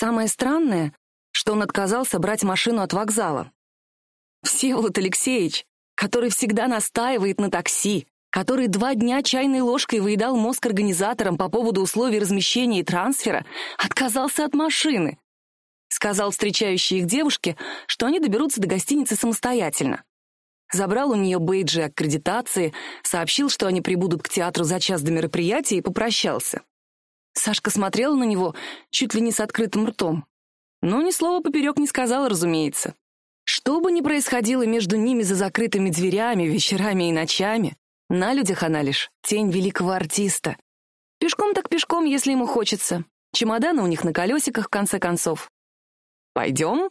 Самое странное, что он отказался брать машину от вокзала. Всеволод Алексеевич, который всегда настаивает на такси, который два дня чайной ложкой выедал мозг организаторам по поводу условий размещения и трансфера, отказался от машины. Сказал встречающей их девушке, что они доберутся до гостиницы самостоятельно. Забрал у нее бейджи аккредитации, сообщил, что они прибудут к театру за час до мероприятия и попрощался. Сашка смотрела на него чуть ли не с открытым ртом. Но ни слова поперек не сказала, разумеется. Что бы ни происходило между ними за закрытыми дверями, вечерами и ночами, на людях она лишь тень великого артиста. Пешком так пешком, если ему хочется. Чемоданы у них на колесиках, в конце концов. «Пойдем?»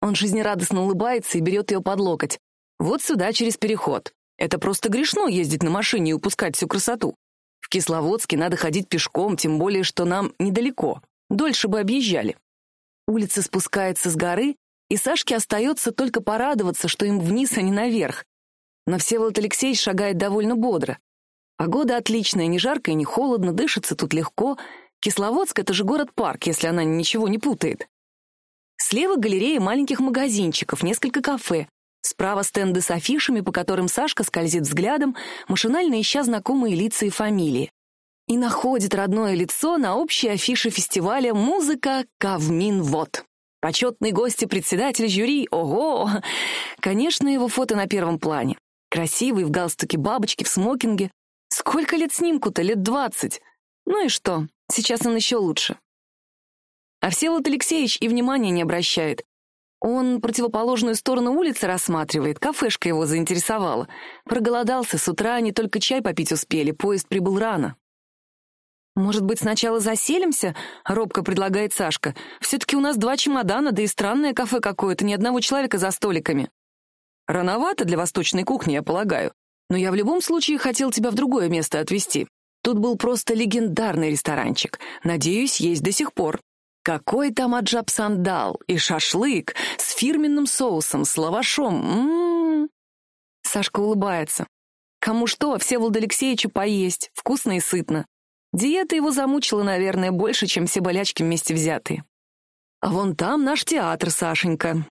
Он жизнерадостно улыбается и берет ее под локоть. «Вот сюда, через переход. Это просто грешно ездить на машине и упускать всю красоту. Кисловодске надо ходить пешком, тем более, что нам недалеко. Дольше бы объезжали». Улица спускается с горы, и Сашке остается только порадоваться, что им вниз, а не наверх. Но Всеволод Алексеевич шагает довольно бодро. Погода отличная, не жарко и не холодно, дышится тут легко. Кисловодск — это же город-парк, если она ничего не путает. Слева галерея маленьких магазинчиков, несколько кафе. Справа стенды с афишами, по которым Сашка скользит взглядом, машинально ища знакомые лица и фамилии. И находит родное лицо на общей афише фестиваля «Музыка Кавмин Вот». Почетный гость и председатель жюри, ого! Конечно, его фото на первом плане. Красивый, в галстуке бабочки, в смокинге. Сколько лет снимку-то? Лет двадцать. Ну и что? Сейчас он еще лучше. А Всеволод Алексеевич и внимания не обращает. Он противоположную сторону улицы рассматривает, кафешка его заинтересовала. Проголодался с утра, не только чай попить успели, поезд прибыл рано. «Может быть, сначала заселимся?» — робко предлагает Сашка. «Все-таки у нас два чемодана, да и странное кафе какое-то, ни одного человека за столиками». «Рановато для восточной кухни, я полагаю. Но я в любом случае хотел тебя в другое место отвезти. Тут был просто легендарный ресторанчик. Надеюсь, есть до сих пор. Какой там аджаб сандал и шашлык с фирменным соусом, с лавашом. М-м-м. Сашка улыбается. Кому что, Всеволоду Алексеевичу поесть, вкусно и сытно. Диета его замучила, наверное, больше, чем все болячки вместе взятые. А вон там наш театр, Сашенька.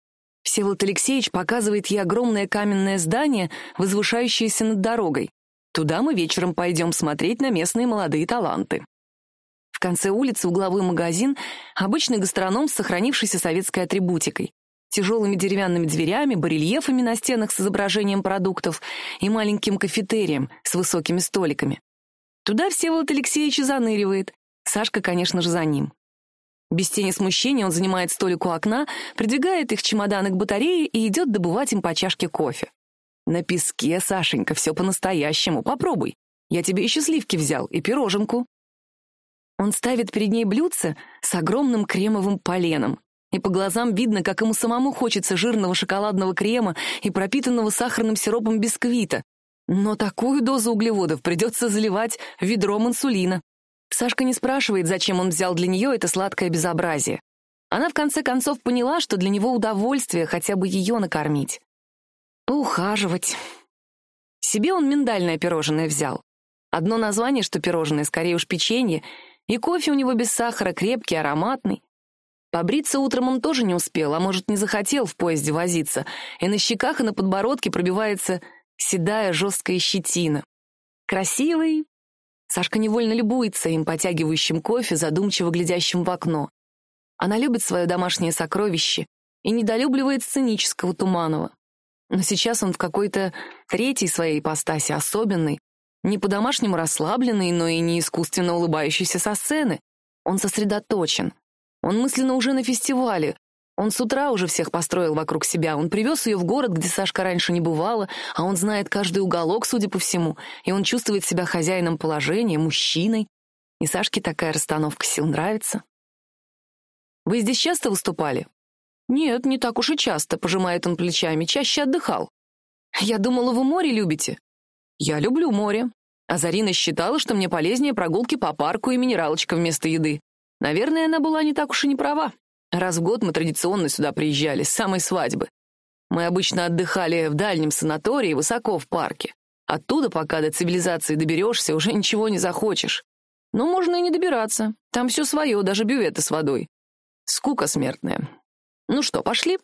Всеволод Алексеевич показывает ей огромное каменное здание, возвышающееся над дорогой. Туда мы вечером пойдем смотреть на местные молодые таланты конце улицы угловой магазин, обычный гастроном с сохранившейся советской атрибутикой. Тяжелыми деревянными дверями, барельефами на стенах с изображением продуктов и маленьким кафетерием с высокими столиками. Туда Всеволод Алексеевич и заныривает. Сашка, конечно же, за ним. Без тени смущения он занимает столик у окна, придвигает их чемоданы к батарее и идет добывать им по чашке кофе. «На песке, Сашенька, все по-настоящему. Попробуй. Я тебе еще сливки взял и пироженку». Он ставит перед ней блюдце с огромным кремовым поленом. И по глазам видно, как ему самому хочется жирного шоколадного крема и пропитанного сахарным сиропом бисквита. Но такую дозу углеводов придется заливать ведром инсулина. Сашка не спрашивает, зачем он взял для нее это сладкое безобразие. Она в конце концов поняла, что для него удовольствие хотя бы ее накормить. Поухаживать. Себе он миндальное пирожное взял. Одно название, что пирожное, скорее уж печенье — и кофе у него без сахара, крепкий, ароматный. Побриться утром он тоже не успел, а может, не захотел в поезде возиться, и на щеках и на подбородке пробивается седая жесткая щетина. Красивый. Сашка невольно любуется им, потягивающим кофе, задумчиво глядящим в окно. Она любит свое домашнее сокровище и недолюбливает сценического Туманова. Но сейчас он в какой-то третьей своей ипостаси, особенной, не по-домашнему расслабленный, но и не искусственно улыбающийся со сцены. Он сосредоточен. Он мысленно уже на фестивале. Он с утра уже всех построил вокруг себя. Он привез ее в город, где Сашка раньше не бывала, а он знает каждый уголок, судя по всему, и он чувствует себя хозяином положения, мужчиной. И Сашке такая расстановка сил нравится. «Вы здесь часто выступали?» «Нет, не так уж и часто», — пожимает он плечами, чаще отдыхал. «Я думала, вы море любите». Я люблю море. А Зарина считала, что мне полезнее прогулки по парку и минералочка вместо еды. Наверное, она была не так уж и не права. Раз в год мы традиционно сюда приезжали, с самой свадьбы. Мы обычно отдыхали в дальнем санатории, высоко в парке. Оттуда, пока до цивилизации доберешься, уже ничего не захочешь. Но можно и не добираться. Там все свое, даже бюветы с водой. Скука смертная. Ну что, пошли?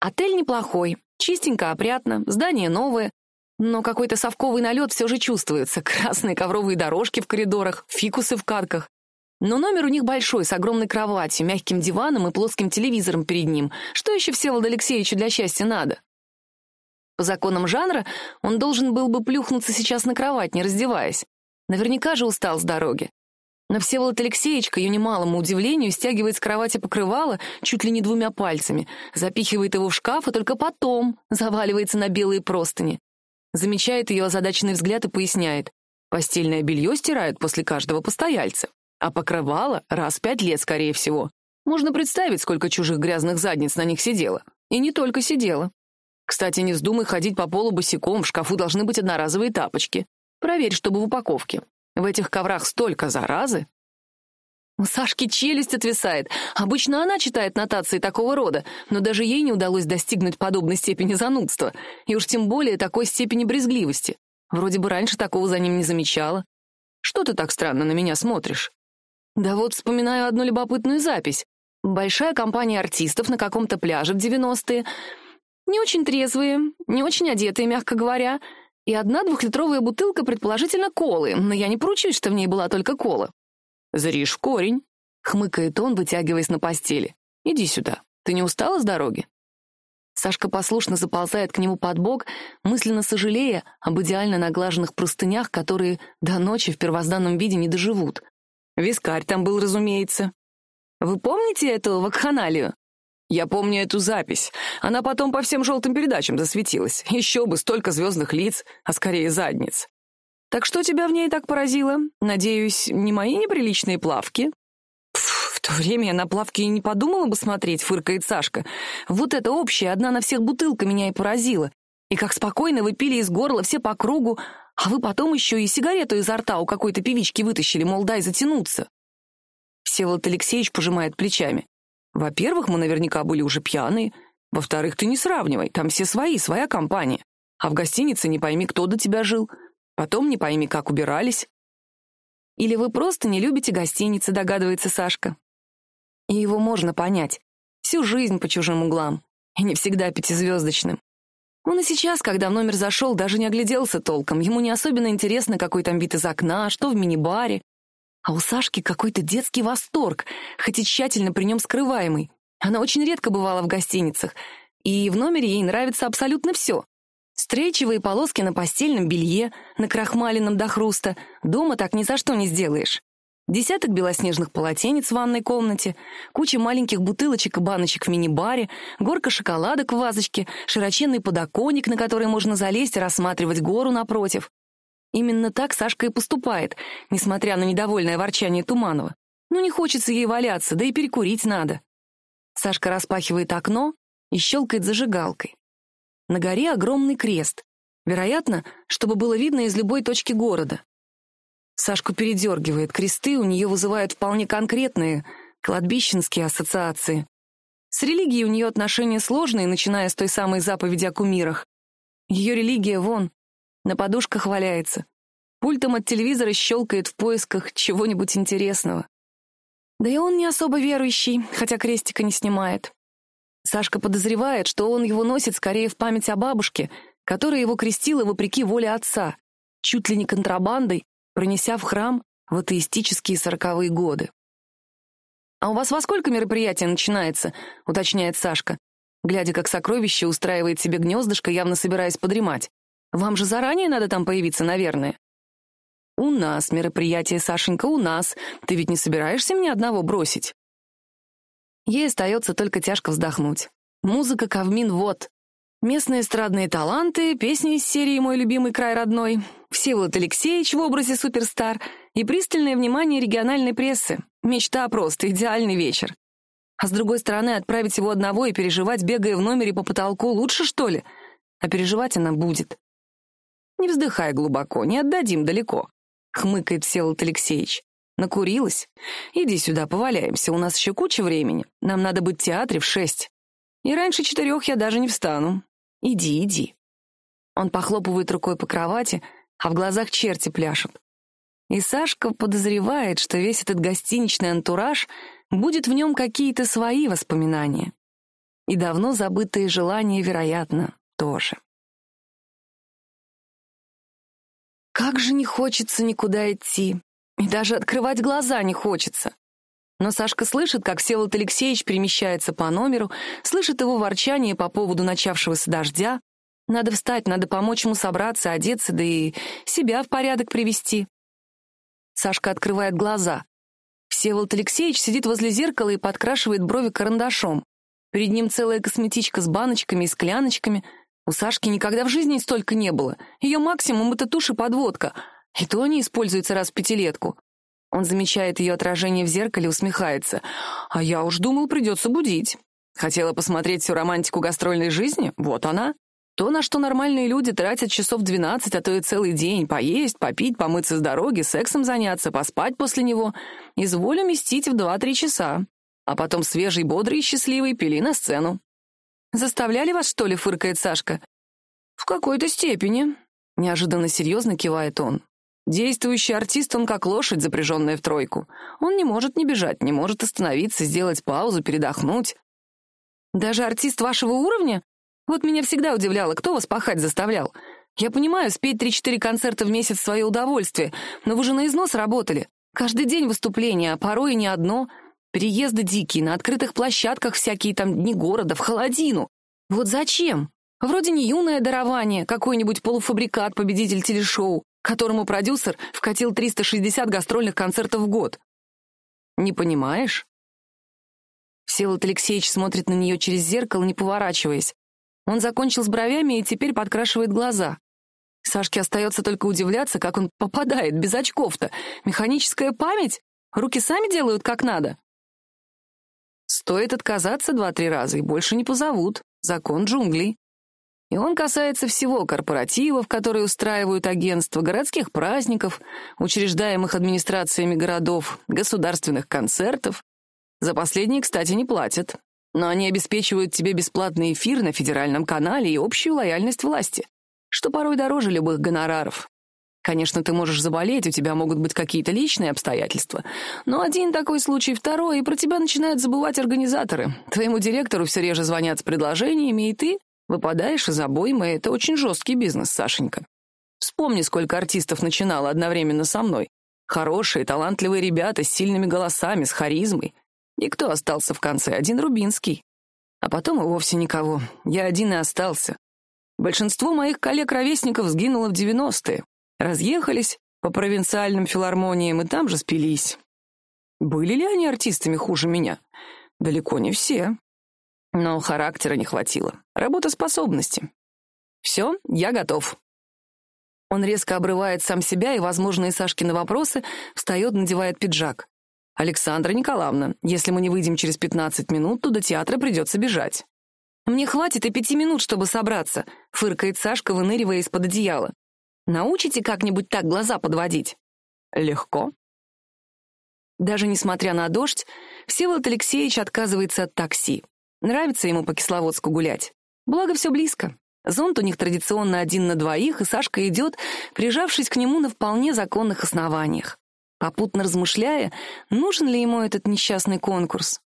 Отель неплохой, чистенько, опрятно, здание новое, но какой-то совковый налет все же чувствуется. Красные ковровые дорожки в коридорах, фикусы в катках. Но номер у них большой, с огромной кроватью, мягким диваном и плоским телевизором перед ним. Что еще Всеволоду Алексеевичу для счастья надо? По законам жанра он должен был бы плюхнуться сейчас на кровать, не раздеваясь. Наверняка же устал с дороги. Но Всеволод Алексеевич, к ее немалому удивлению, стягивает с кровати покрывало чуть ли не двумя пальцами, запихивает его в шкаф и только потом заваливается на белые простыни. Замечает ее озадаченный взгляд и поясняет. Постельное белье стирают после каждого постояльца, а покрывало раз пять лет, скорее всего. Можно представить, сколько чужих грязных задниц на них сидело. И не только сидело. Кстати, не вздумай ходить по полу босиком, в шкафу должны быть одноразовые тапочки. Проверь, чтобы в упаковке. В этих коврах столько заразы. У Сашки челюсть отвисает. Обычно она читает нотации такого рода, но даже ей не удалось достигнуть подобной степени занудства, и уж тем более такой степени брезгливости. Вроде бы раньше такого за ним не замечала. Что ты так странно на меня смотришь? Да вот вспоминаю одну любопытную запись. Большая компания артистов на каком-то пляже в 90-е. Не очень трезвые, не очень одетые, мягко говоря — и одна двухлитровая бутылка, предположительно, колы, но я не поручусь, что в ней была только кола. «Зришь в корень», — хмыкает он, вытягиваясь на постели. «Иди сюда. Ты не устала с дороги?» Сашка послушно заползает к нему под бок, мысленно сожалея об идеально наглаженных простынях, которые до ночи в первозданном виде не доживут. Вискарь там был, разумеется. «Вы помните эту вакханалию?» Я помню эту запись. Она потом по всем желтым передачам засветилась. Еще бы, столько звездных лиц, а скорее задниц. Так что тебя в ней так поразило? Надеюсь, не мои неприличные плавки? Пф, в то время я на плавки и не подумала бы смотреть, фыркает Сашка. Вот эта общая, одна на всех бутылка меня и поразила. И как спокойно вы пили из горла все по кругу, а вы потом еще и сигарету изо рта у какой-то певички вытащили, мол, дай затянуться. Всеволод Алексеевич пожимает плечами. Во-первых, мы наверняка были уже пьяные. Во-вторых, ты не сравнивай, там все свои, своя компания. А в гостинице не пойми, кто до тебя жил. Потом не пойми, как убирались. Или вы просто не любите гостиницы, догадывается Сашка. И его можно понять. Всю жизнь по чужим углам. И не всегда пятизвездочным. Он и сейчас, когда в номер зашел, даже не огляделся толком. Ему не особенно интересно, какой там вид из окна, что в мини-баре. А у Сашки какой-то детский восторг, хоть и тщательно при нем скрываемый. Она очень редко бывала в гостиницах, и в номере ей нравится абсолютно все. Стрейчевые полоски на постельном белье, на крахмаленном до хруста. Дома так ни за что не сделаешь. Десяток белоснежных полотенец в ванной комнате, куча маленьких бутылочек и баночек в мини-баре, горка шоколадок в вазочке, широченный подоконник, на который можно залезть и рассматривать гору напротив. Именно так Сашка и поступает, несмотря на недовольное ворчание Туманова. Ну, не хочется ей валяться, да и перекурить надо. Сашка распахивает окно и щелкает зажигалкой. На горе огромный крест. Вероятно, чтобы было видно из любой точки города. Сашку передергивает. Кресты у нее вызывают вполне конкретные, кладбищенские ассоциации. С религией у нее отношения сложные, начиная с той самой заповеди о кумирах. Ее религия вон, на подушках валяется. Пультом от телевизора щелкает в поисках чего-нибудь интересного. Да и он не особо верующий, хотя крестика не снимает. Сашка подозревает, что он его носит скорее в память о бабушке, которая его крестила вопреки воле отца, чуть ли не контрабандой, пронеся в храм в атеистические сороковые годы. «А у вас во сколько мероприятие начинается?» — уточняет Сашка, глядя, как сокровище устраивает себе гнездышко, явно собираясь подремать. Вам же заранее надо там появиться, наверное. У нас мероприятие, Сашенька, у нас. Ты ведь не собираешься меня одного бросить? Ей остается только тяжко вздохнуть. Музыка Кавмин вот. Местные эстрадные таланты, песни из серии «Мой любимый край родной», Всеволод Алексеевич в образе суперстар и пристальное внимание региональной прессы. Мечта просто, идеальный вечер. А с другой стороны, отправить его одного и переживать, бегая в номере по потолку, лучше, что ли? А переживать она будет. «Не вздыхай глубоко, не отдадим далеко», — хмыкает Всеволод Алексеевич. «Накурилась? Иди сюда, поваляемся, у нас еще куча времени. Нам надо быть в театре в шесть. И раньше четырех я даже не встану. Иди, иди». Он похлопывает рукой по кровати, а в глазах черти пляшут. И Сашка подозревает, что весь этот гостиничный антураж будет в нем какие-то свои воспоминания. И давно забытые желания, вероятно, тоже. Как же не хочется никуда идти. И даже открывать глаза не хочется. Но Сашка слышит, как Всеволод Алексеевич перемещается по номеру, слышит его ворчание по поводу начавшегося дождя. Надо встать, надо помочь ему собраться, одеться, да и себя в порядок привести. Сашка открывает глаза. Всеволод Алексеевич сидит возле зеркала и подкрашивает брови карандашом. Перед ним целая косметичка с баночками и скляночками. У Сашки никогда в жизни столько не было. Ее максимум — это тушь и подводка. И то они используются раз в пятилетку. Он замечает ее отражение в зеркале, усмехается. «А я уж думал, придется будить. Хотела посмотреть всю романтику гастрольной жизни? Вот она. То, на что нормальные люди тратят часов 12, а то и целый день. Поесть, попить, помыться с дороги, сексом заняться, поспать после него. Изволю местить в 2-3 часа. А потом свежий, бодрый и счастливый пили на сцену. «Заставляли вас, что ли?» — фыркает Сашка. «В какой-то степени», — неожиданно серьезно кивает он. Действующий артист, он как лошадь, запряженная в тройку. Он не может не бежать, не может остановиться, сделать паузу, передохнуть. Даже артист вашего уровня? Вот меня всегда удивляло, кто вас пахать заставлял. Я понимаю, спеть три-четыре концерта в месяц — свое удовольствие, но вы же на износ работали. Каждый день выступления, а порой и не одно. Переезды дикие, на открытых площадках всякие там дни города, в холодину. Вот зачем? Вроде не юное дарование, какой-нибудь полуфабрикат, победитель телешоу которому продюсер вкатил 360 гастрольных концертов в год. Не понимаешь? Всеволод Алексеевич смотрит на нее через зеркало, не поворачиваясь. Он закончил с бровями и теперь подкрашивает глаза. Сашке остается только удивляться, как он попадает без очков-то. Механическая память? Руки сами делают как надо. Стоит отказаться два-три раза, и больше не позовут. Закон джунглей. И он касается всего корпоративов, которые устраивают агентства, городских праздников, учреждаемых администрациями городов, государственных концертов. За последние, кстати, не платят. Но они обеспечивают тебе бесплатный эфир на федеральном канале и общую лояльность власти, что порой дороже любых гонораров. Конечно, ты можешь заболеть, у тебя могут быть какие-то личные обстоятельства. Но один такой случай, второй, и про тебя начинают забывать организаторы. Твоему директору все реже звонят с предложениями, и ты Выпадаешь из обоймы — это очень жесткий бизнес, Сашенька. Вспомни, сколько артистов начинало одновременно со мной. Хорошие, талантливые ребята с сильными голосами, с харизмой. И кто остался в конце? Один Рубинский. А потом и вовсе никого. Я один и остался. Большинство моих коллег-ровесников сгинуло в 90-е. Разъехались по провинциальным филармониям и там же спились. Были ли они артистами хуже меня? Далеко не все. Но характера не хватило. Работоспособности. Все, я готов. Он резко обрывает сам себя и возможные Сашкины вопросы, встает, надевает пиджак. «Александра Николаевна, если мы не выйдем через 15 минут, то до театра придется бежать». «Мне хватит и пяти минут, чтобы собраться», — фыркает Сашка, выныривая из-под одеяла. «Научите как-нибудь так глаза подводить?» «Легко». Даже несмотря на дождь, Всеволод Алексеевич отказывается от такси. Нравится ему по Кисловодску гулять. Благо, все близко. Зонт у них традиционно один на двоих, и Сашка идет, прижавшись к нему на вполне законных основаниях. Попутно размышляя, нужен ли ему этот несчастный конкурс.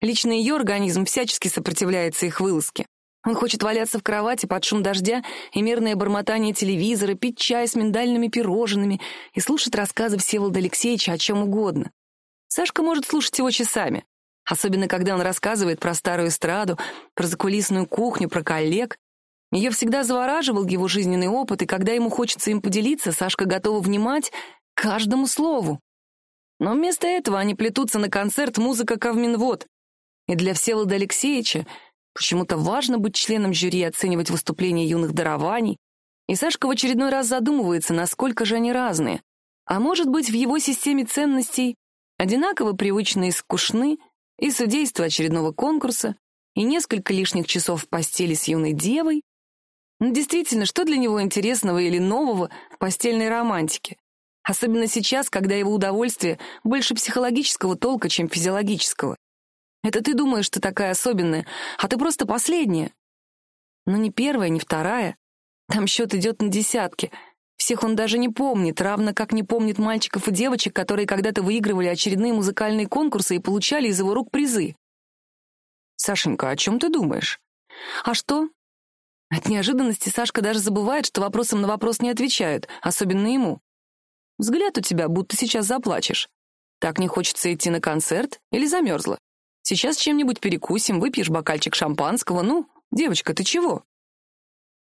Лично ее организм всячески сопротивляется их вылазке. Он хочет валяться в кровати под шум дождя и мирное бормотание телевизора, пить чай с миндальными пирожными и слушать рассказы Всеволода Алексеевича о чем угодно. Сашка может слушать его часами. Особенно, когда он рассказывает про старую эстраду, про закулисную кухню, про коллег. Ее всегда завораживал его жизненный опыт, и когда ему хочется им поделиться, Сашка готова внимать каждому слову. Но вместо этого они плетутся на концерт «Музыка Кавминвод». И для Всеволода Алексеевича почему-то важно быть членом жюри и оценивать выступления юных дарований. И Сашка в очередной раз задумывается, насколько же они разные. А может быть, в его системе ценностей одинаково привычны и скучны — и судейство очередного конкурса, и несколько лишних часов в постели с юной девой. Но ну, действительно, что для него интересного или нового в постельной романтике? Особенно сейчас, когда его удовольствие больше психологического толка, чем физиологического. Это ты думаешь, что такая особенная, а ты просто последняя. Но не первая, не вторая. Там счет идет на десятки. Все всех он даже не помнит, равно как не помнит мальчиков и девочек, которые когда-то выигрывали очередные музыкальные конкурсы и получали из его рук призы. «Сашенька, о чем ты думаешь?» «А что?» От неожиданности Сашка даже забывает, что вопросом на вопрос не отвечают, особенно ему. «Взгляд у тебя, будто сейчас заплачешь. Так не хочется идти на концерт или замерзла? Сейчас чем-нибудь перекусим, выпьешь бокальчик шампанского. Ну, девочка, ты чего?»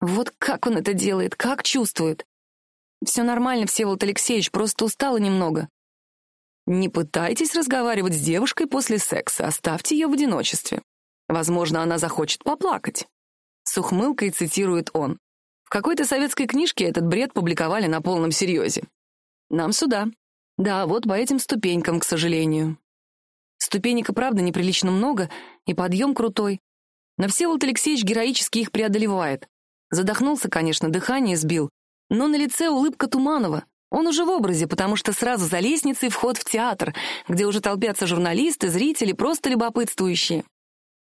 Вот как он это делает, как чувствует. Все нормально, Всеволод Алексеевич, просто устала немного. Не пытайтесь разговаривать с девушкой после секса, оставьте ее в одиночестве. Возможно, она захочет поплакать. С ухмылкой цитирует он. В какой-то советской книжке этот бред публиковали на полном серьезе. Нам сюда. Да, вот по этим ступенькам, к сожалению. Ступенек и правда неприлично много, и подъем крутой. Но Всеволод Алексеевич героически их преодолевает. Задохнулся, конечно, дыхание сбил, но на лице улыбка Туманова. Он уже в образе, потому что сразу за лестницей вход в театр, где уже толпятся журналисты, зрители, просто любопытствующие.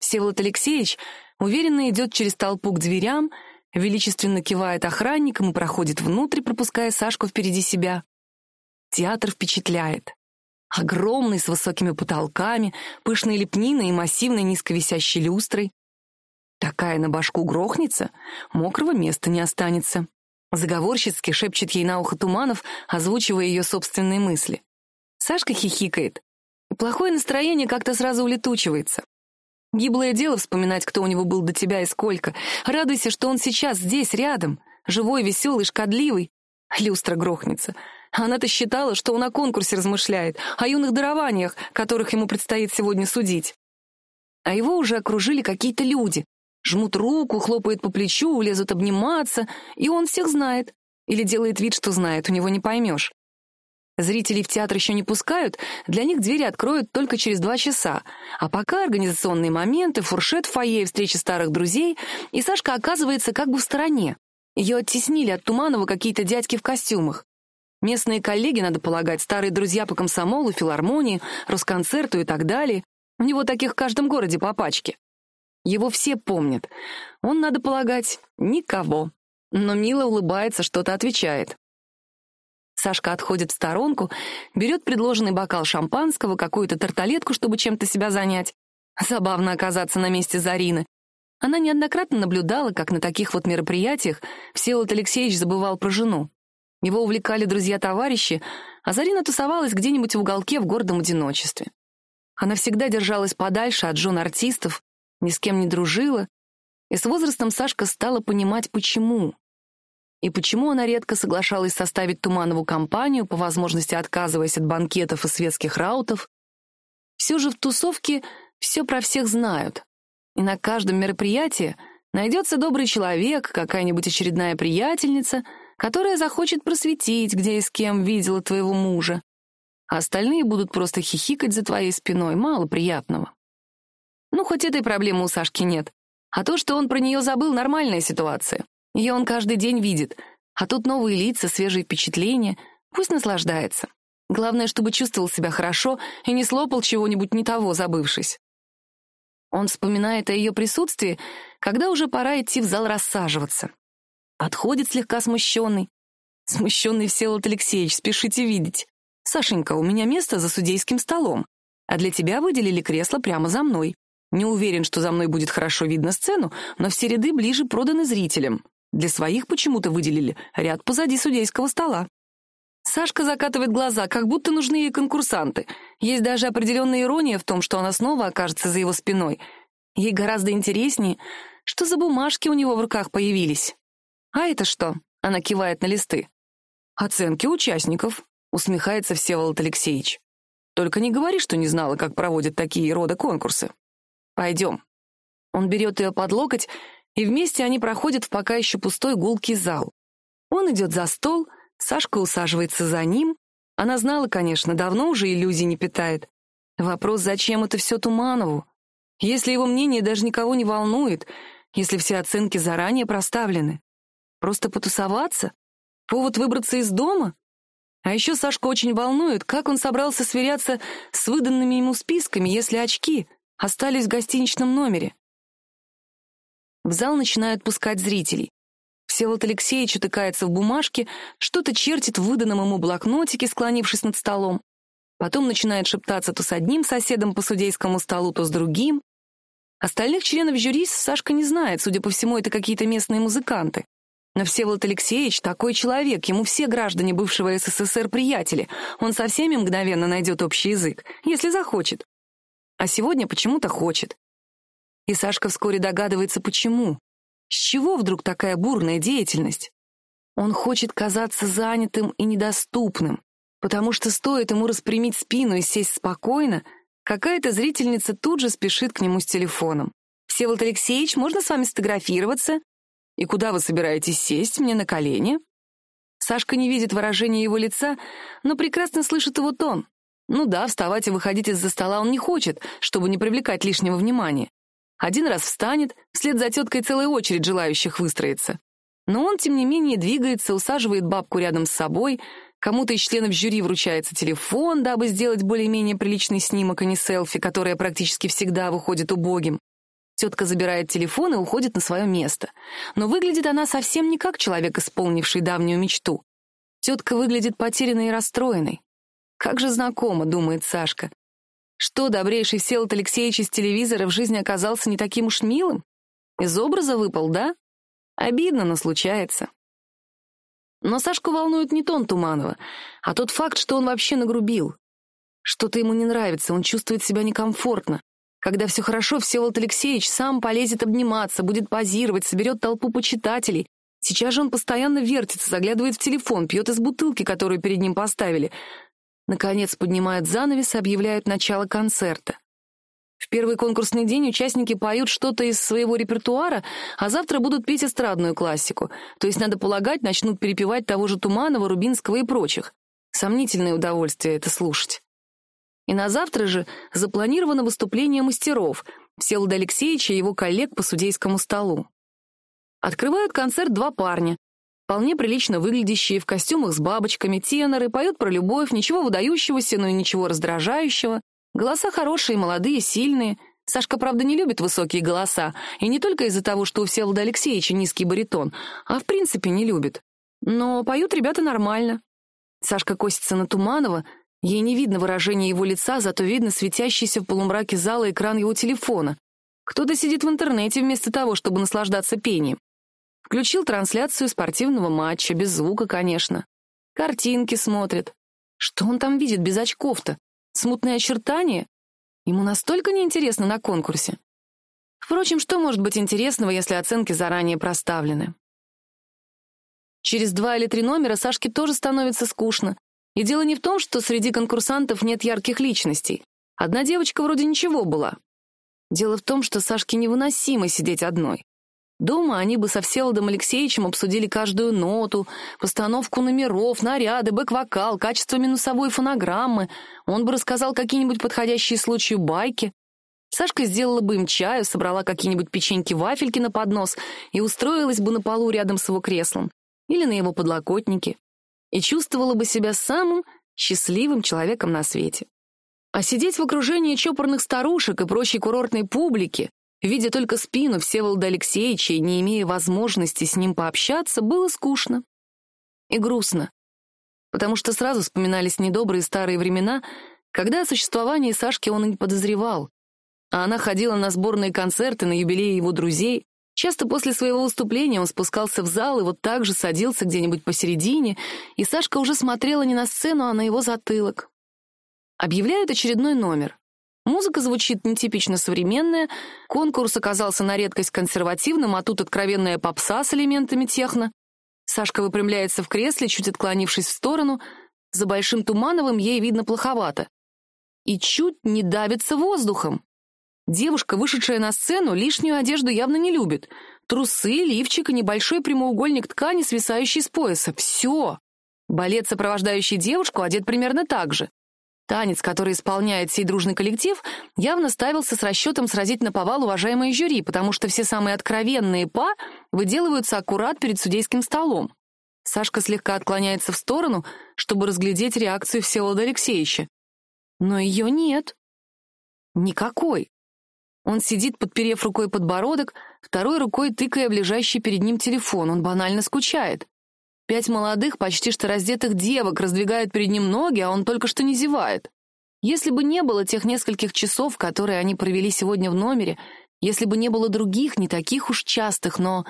Всеволод Алексеевич уверенно идет через толпу к дверям, величественно кивает охранникам и проходит внутрь, пропуская Сашку впереди себя. Театр впечатляет. Огромный, с высокими потолками, пышной лепниной и массивной низковисящей люстрой. Такая на башку грохнется, мокрого места не останется. Заговорщицки шепчет ей на ухо Туманов, озвучивая ее собственные мысли. Сашка хихикает, плохое настроение как-то сразу улетучивается. Гиблое дело вспоминать, кто у него был до тебя и сколько. Радуйся, что он сейчас здесь, рядом, живой, веселый, шкодливый. Люстра грохнется. Она-то считала, что он о конкурсе размышляет, о юных дарованиях, которых ему предстоит сегодня судить. А его уже окружили какие-то люди, жмут руку, хлопают по плечу, лезут обниматься, и он всех знает. Или делает вид, что знает, у него не поймешь. Зрителей в театр еще не пускают, для них двери откроют только через два часа. А пока организационные моменты, фуршет в фойе, встречи старых друзей, и Сашка оказывается как бы в стороне. Ее оттеснили от Туманова какие-то дядьки в костюмах. Местные коллеги, надо полагать, старые друзья по комсомолу, филармонии, Росконцерту и так далее. У него таких в каждом городе по пачке. Его все помнят. Он, надо полагать, никого. Но мило улыбается, что-то отвечает. Сашка отходит в сторонку, берет предложенный бокал шампанского, какую-то тарталетку, чтобы чем-то себя занять. Забавно оказаться на месте Зарины. Она неоднократно наблюдала, как на таких вот мероприятиях Всеволод Алексеевич забывал про жену. Его увлекали друзья-товарищи, а Зарина тусовалась где-нибудь в уголке в гордом одиночестве. Она всегда держалась подальше от жен артистов, ни с кем не дружила, и с возрастом Сашка стала понимать, почему. И почему она редко соглашалась составить Туманову компанию, по возможности отказываясь от банкетов и светских раутов. Все же в тусовке все про всех знают, и на каждом мероприятии найдется добрый человек, какая-нибудь очередная приятельница, которая захочет просветить, где и с кем видела твоего мужа. А остальные будут просто хихикать за твоей спиной, мало приятного. Ну, хоть этой проблемы у Сашки нет. А то, что он про нее забыл, нормальная ситуация. Ее он каждый день видит. А тут новые лица, свежие впечатления. Пусть наслаждается. Главное, чтобы чувствовал себя хорошо и не слопал чего-нибудь не того, забывшись. Он вспоминает о ее присутствии, когда уже пора идти в зал рассаживаться. Подходит слегка смущенный. Смущенный Всеволод Алексеевич, спешите видеть. «Сашенька, у меня место за судейским столом, а для тебя выделили кресло прямо за мной. Не уверен, что за мной будет хорошо видно сцену, но все ряды ближе проданы зрителям. Для своих почему-то выделили ряд позади судейского стола. Сашка закатывает глаза, как будто нужны ей конкурсанты. Есть даже определенная ирония в том, что она снова окажется за его спиной. Ей гораздо интереснее, что за бумажки у него в руках появились. «А это что?» — она кивает на листы. «Оценки участников», — усмехается Всеволод Алексеевич. «Только не говори, что не знала, как проводят такие рода конкурсы». Пойдем». Он берет ее под локоть, и вместе они проходят в пока еще пустой гулкий зал. Он идет за стол, Сашка усаживается за ним. Она знала, конечно, давно уже иллюзий не питает. Вопрос, зачем это все Туманову? Если его мнение даже никого не волнует, если все оценки заранее проставлены. Просто потусоваться? Повод выбраться из дома? А еще Сашка очень волнует, как он собрался сверяться с выданными ему списками, если очки остались в гостиничном номере. В зал начинают пускать зрителей. Всеволод Алексеевич утыкается в бумажке, что-то чертит в выданном ему блокнотике, склонившись над столом. Потом начинает шептаться то с одним соседом по судейскому столу, то с другим. Остальных членов жюри Сашка не знает, судя по всему, это какие-то местные музыканты. Но Всеволод Алексеевич такой человек, ему все граждане бывшего СССР приятели. Он со всеми мгновенно найдет общий язык, если захочет. А сегодня почему-то хочет. И Сашка вскоре догадывается, почему. С чего вдруг такая бурная деятельность? Он хочет казаться занятым и недоступным, потому что стоит ему распрямить спину и сесть спокойно, какая-то зрительница тут же спешит к нему с телефоном. «Всеволод Алексеевич, можно с вами сфотографироваться?» «И куда вы собираетесь сесть? Мне на колени?» Сашка не видит выражения его лица, но прекрасно слышит его тон. Ну да, вставать и выходить из-за стола он не хочет, чтобы не привлекать лишнего внимания. Один раз встанет, вслед за теткой целая очередь желающих выстроиться. Но он, тем не менее, двигается, усаживает бабку рядом с собой, кому-то из членов жюри вручается телефон, дабы сделать более-менее приличный снимок, а не селфи, которое практически всегда выходит убогим. Тетка забирает телефон и уходит на свое место. Но выглядит она совсем не как человек, исполнивший давнюю мечту. Тетка выглядит потерянной и расстроенной. Как же знакомо, думает Сашка. Что, добрейший Всеволод Алексеевич из телевизора в жизни оказался не таким уж милым? Из образа выпал, да? Обидно, но случается. Но Сашку волнует не тон Туманова, а тот факт, что он вообще нагрубил. Что-то ему не нравится, он чувствует себя некомфортно. Когда все хорошо, Всеволод Алексеевич сам полезет обниматься, будет позировать, соберет толпу почитателей. Сейчас же он постоянно вертится, заглядывает в телефон, пьет из бутылки, которую перед ним поставили. Наконец поднимают занавес и объявляют начало концерта. В первый конкурсный день участники поют что-то из своего репертуара, а завтра будут петь эстрадную классику. То есть, надо полагать, начнут перепевать того же Туманова, Рубинского и прочих. Сомнительное удовольствие это слушать. И на завтра же запланировано выступление мастеров Всеволода Алексеевича и его коллег по судейскому столу. Открывают концерт два парня, вполне прилично выглядящие в костюмах с бабочками, теноры, поют про любовь, ничего выдающегося, но и ничего раздражающего. Голоса хорошие, молодые, сильные. Сашка, правда, не любит высокие голоса, и не только из-за того, что у Всеволода Алексеевича низкий баритон, а в принципе не любит. Но поют ребята нормально. Сашка косится на Туманова, Ей не видно выражения его лица, зато видно светящийся в полумраке зала экран его телефона. Кто-то сидит в интернете вместо того, чтобы наслаждаться пением. Включил трансляцию спортивного матча, без звука, конечно. Картинки смотрит. Что он там видит без очков-то? Смутные очертания? Ему настолько неинтересно на конкурсе. Впрочем, что может быть интересного, если оценки заранее проставлены? Через два или три номера Сашке тоже становится скучно. И дело не в том, что среди конкурсантов нет ярких личностей. Одна девочка вроде ничего была. Дело в том, что Сашке невыносимо сидеть одной. Дома они бы со Всеволодом Алексеевичем обсудили каждую ноту, постановку номеров, наряды, бэк-вокал, качество минусовой фонограммы. Он бы рассказал какие-нибудь подходящие случаю байки. Сашка сделала бы им чаю, собрала какие-нибудь печеньки-вафельки на поднос и устроилась бы на полу рядом с его креслом или на его подлокотнике и чувствовала бы себя самым счастливым человеком на свете. А сидеть в окружении чопорных старушек и прочей курортной публики, видя только спину Всеволода Алексеевича и не имея возможности с ним пообщаться, было скучно и грустно, потому что сразу вспоминались недобрые старые времена, когда о существовании Сашки он и не подозревал, а она ходила на сборные концерты, на юбилеи его друзей, Часто после своего выступления он спускался в зал и вот так же садился где-нибудь посередине, и Сашка уже смотрела не на сцену, а на его затылок. Объявляют очередной номер. Музыка звучит нетипично современная, конкурс оказался на редкость консервативным, а тут откровенная попса с элементами техно. Сашка выпрямляется в кресле, чуть отклонившись в сторону. За Большим Тумановым ей видно плоховато. И чуть не давится воздухом. Девушка, вышедшая на сцену, лишнюю одежду явно не любит. Трусы, лифчик и небольшой прямоугольник ткани, свисающий с пояса. Все. Балет, сопровождающий девушку, одет примерно так же. Танец, который исполняет сей дружный коллектив, явно ставился с расчетом сразить на повал уважаемые жюри, потому что все самые откровенные па выделываются аккурат перед судейским столом. Сашка слегка отклоняется в сторону, чтобы разглядеть реакцию Всеволода Алексеевича. Но ее нет. Никакой. Он сидит, подперев рукой подбородок, второй рукой тыкая в лежащий перед ним телефон. Он банально скучает. Пять молодых, почти что раздетых девок раздвигают перед ним ноги, а он только что не зевает. Если бы не было тех нескольких часов, которые они провели сегодня в номере, если бы не было других, не таких уж частых, но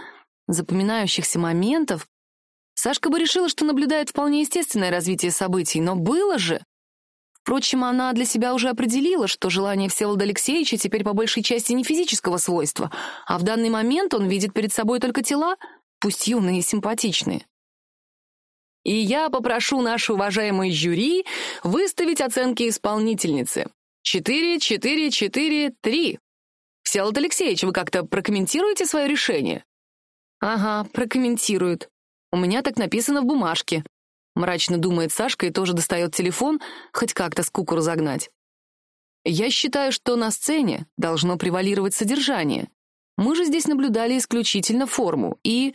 запоминающихся моментов, Сашка бы решила, что наблюдает вполне естественное развитие событий, но было же. Впрочем, она для себя уже определила, что желание Всеволода Алексеевича теперь по большей части не физического свойства, а в данный момент он видит перед собой только тела, пусть юные и симпатичные. И я попрошу нашу уважаемую жюри выставить оценки исполнительницы. Четыре, четыре, четыре, три. Всеволод Алексеевич, вы как-то прокомментируете свое решение? Ага, прокомментируют. У меня так написано в бумажке. Мрачно думает Сашка и тоже достает телефон, хоть как-то скуку разогнать. Я считаю, что на сцене должно превалировать содержание. Мы же здесь наблюдали исключительно форму, и...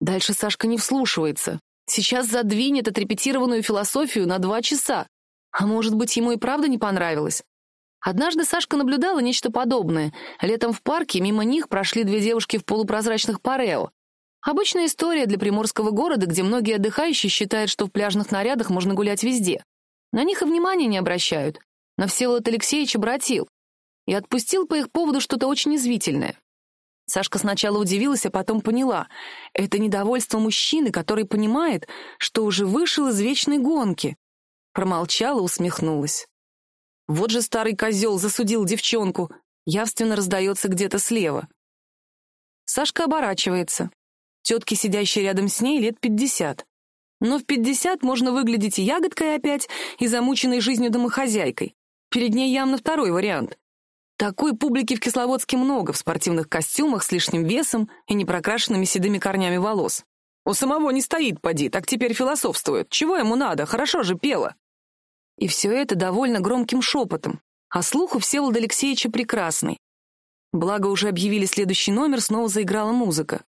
Дальше Сашка не вслушивается. Сейчас задвинет отрепетированную философию на два часа. А может быть, ему и правда не понравилось? Однажды Сашка наблюдала нечто подобное. Летом в парке мимо них прошли две девушки в полупрозрачных парео. Обычная история для приморского города, где многие отдыхающие считают, что в пляжных нарядах можно гулять везде. На них и внимания не обращают. Но Всеволод Алексеевич обратил и отпустил по их поводу что-то очень извительное. Сашка сначала удивилась, а потом поняла. Это недовольство мужчины, который понимает, что уже вышел из вечной гонки. Промолчала, усмехнулась. Вот же старый козел засудил девчонку. Явственно раздается где-то слева. Сашка оборачивается. Тетке, сидящей рядом с ней, лет пятьдесят. Но в пятьдесят можно выглядеть и ягодкой опять, и замученной жизнью домохозяйкой. Перед ней явно второй вариант. Такой публики в Кисловодске много в спортивных костюмах с лишним весом и непрокрашенными седыми корнями волос. У самого не стоит, поди, так теперь философствует. Чего ему надо? Хорошо же пела. И все это довольно громким шепотом, а слух у Всеволода Алексеевича прекрасный. Благо уже объявили следующий номер, снова заиграла музыка.